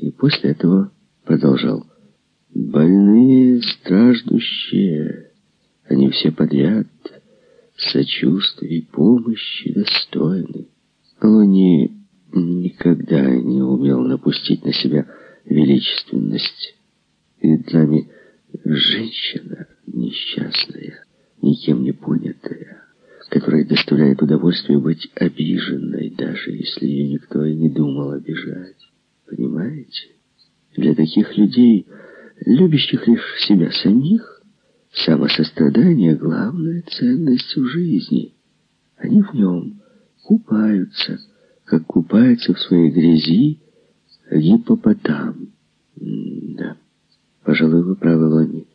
И после этого продолжал. Больные, страждущие, они все подряд сочувствия и помощи достойны. Лони никогда не умел напустить на себя величественность. Перед нами женщина несчастная, никем не понятая, которая доставляет удовольствие быть обиженной, даже если ее никто и не думал обижать. Понимаете? Для таких людей, любящих лишь себя самих, самосострадание — главная ценность в жизни. Они в нем купаются, как купается в своей грязи гипопотам. Да, пожалуй, вы правы, Лони.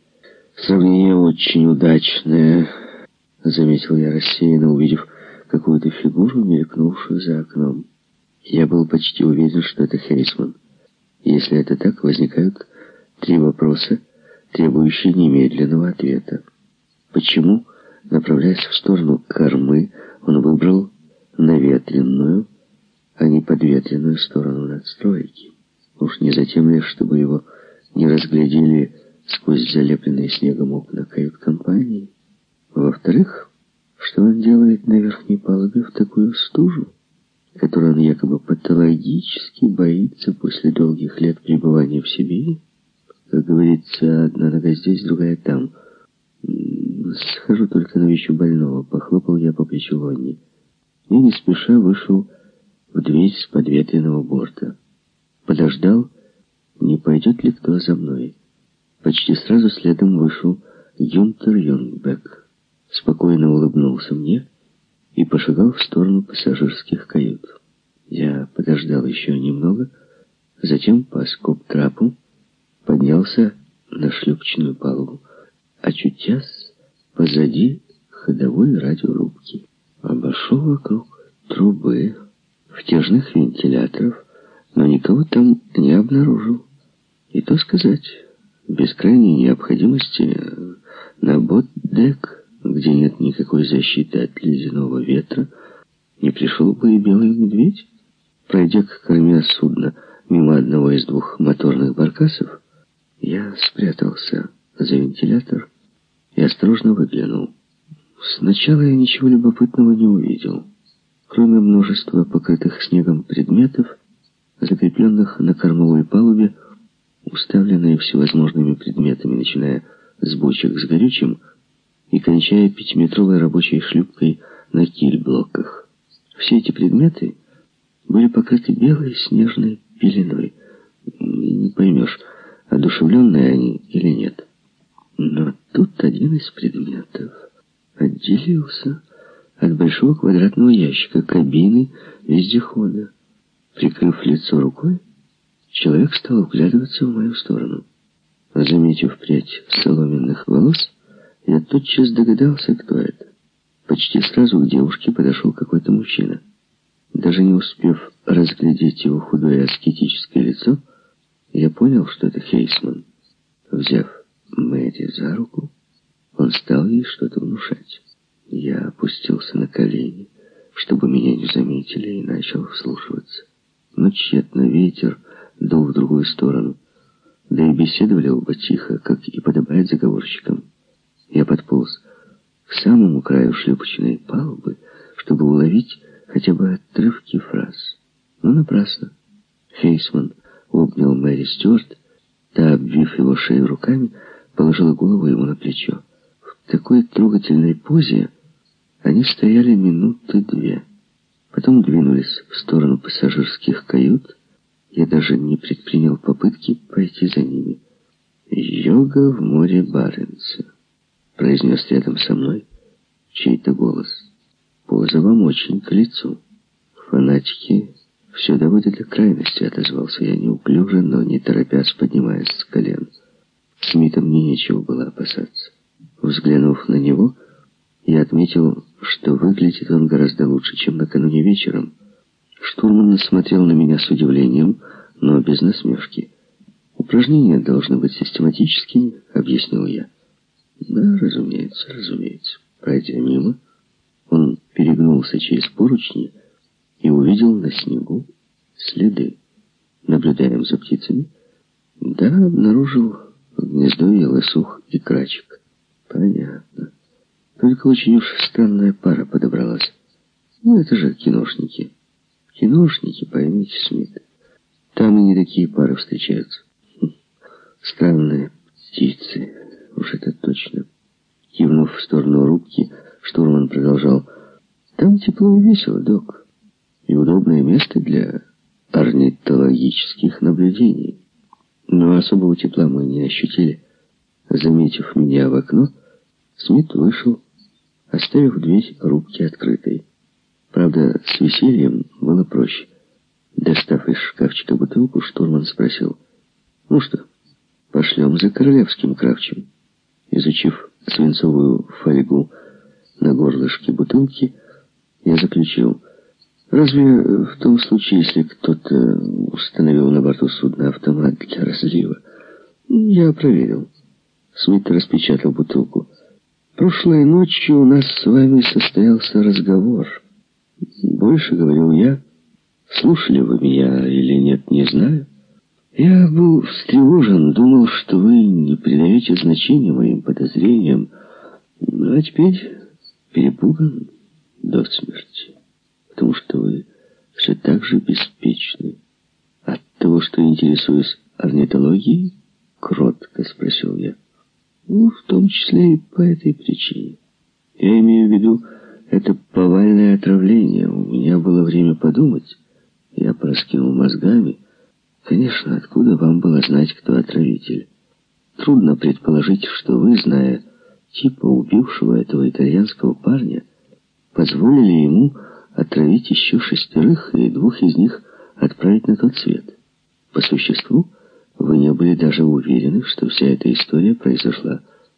Сравнение очень удачное, заметил я рассеянно, увидев какую-то фигуру, мелькнувшую за окном. Я был почти уверен, что это Хейсман. Если это так, возникают три вопроса, требующие немедленного ответа. Почему, направляясь в сторону кормы, он выбрал наветренную, а не подветренную сторону надстройки? Уж не затем ли, чтобы его не разглядели сквозь залепленные снегом окна кают-компании? Во-вторых, что он делает на верхней палубе в такую стужу, которую он якобы патологически боится после долгих лет пребывания в Сибири? Как говорится, одна нога здесь, другая там. Схожу только навещу больного. Похлопал я по плечу Лонни. И не спеша вышел в дверь с подветренного борта. Подождал, не пойдет ли кто за мной. Почти сразу следом вышел Юнтер Юнгбек. Спокойно улыбнулся мне и пошагал в сторону пассажирских кают. Я подождал еще немного, затем по скоб-трапу поднялся на шлюпочную палубу, очутясь позади ходовой радиорубки. Обошел вокруг трубы, втяжных вентиляторов, но никого там не обнаружил. И то сказать, без крайней необходимости на бот-дек, где нет никакой защиты от ледяного ветра, не пришел бы и белый медведь. Пройдя к корме судна мимо одного из двух моторных баркасов, я спрятался за вентилятор и осторожно выглянул. Сначала я ничего любопытного не увидел. Кроме множества покрытых снегом предметов, закрепленных на кормовой палубе, уставленные всевозможными предметами, начиная с бочек с горючим и кончая пятиметровой рабочей шлюпкой на кильблоках. Все эти предметы были покрыты белой снежной пеленой. Не поймешь, одушевленные они или нет. Но тут один из предметов отделился от большого квадратного ящика кабины вездехода. Прикрыв лицо рукой, человек стал вглядываться в мою сторону. Заметив прядь соломенных волос, я тотчас догадался, кто это. Почти сразу к девушке подошел какой-то мужчина. Даже не успев разглядеть его худое аскетическое лицо, я понял, что это Хейсман. Взяв Мэри за руку, он стал ей что-то внушать. Я опустился на колени, чтобы меня не заметили, и начал вслушиваться. Но тщетно ветер дул в другую сторону. Да и беседовали оба тихо, как и подобает заговорщикам. Я подполз к самому краю шлюпочной палубы, чтобы уловить хотя бы отрывки фраз. Но напрасно. Хейсман обнял Мэри Стюарт, та, обвив его шею руками, положила голову ему на плечо. В такой трогательной позе они стояли минуты две. Потом двинулись в сторону пассажирских кают. Я даже не предпринял попытки пойти за ними. «Йога в море Баренца», — произнес рядом со мной чей-то голос. «Поза вам очень к лицу. Фанатики «Все доводит до крайности», — отозвался я неуклюже, но не торопясь, поднимаясь с колен. Смита мне нечего было опасаться. Взглянув на него, я отметил, что выглядит он гораздо лучше, чем накануне вечером. Штурман смотрел на меня с удивлением, но без насмешки. «Упражнения должны быть систематическими», — объяснил я. «Да, разумеется, разумеется». Пройдя мимо, он перегнулся через поручни и увидел на снегу следы. наблюдаем за птицами. Да, обнаружил гнездо елосух и крачек. Понятно. Только очень уж странная пара подобралась. Ну, это же киношники. Киношники, поймите, Смит. Там и не такие пары встречаются. Хм. Странные птицы. Кивнув в сторону рубки, штурман продолжал. Там тепло и весело, док. И удобное место для орнитологических наблюдений. Но особого тепла мы не ощутили. Заметив меня в окно, Смит вышел, оставив дверь рубки открытой. Правда, с весельем было проще. Достав из шкафчика бутылку, штурман спросил, «Ну что, пошлем за королевским кравчем?» Изучив свинцовую фольгу на горлышке бутылки, я заключил, «Разве в том случае, если кто-то установил на борту судна автомат для разлива?» «Я проверил». Смит распечатал бутылку. «Прошлой ночью у нас с вами состоялся разговор». Больше говорил я. Слушали вы меня или нет, не знаю. Я был встревожен, думал, что вы не придаете значения моим подозрениям. Ну, а теперь перепуган до смерти, потому что вы все так же беспечны. От того, что интересуюсь орнитологией, кротко спросил я. Ну, в том числе и по этой причине. Я имею в виду это повальное отравление. У меня было время подумать. Я проскинул мозгами. Конечно, откуда вам было знать, кто отравитель? Трудно предположить, что вы, зная типа убившего этого итальянского парня, позволили ему отравить еще шестерых и двух из них отправить на тот свет. По существу, вы не были даже уверены, что вся эта история произошла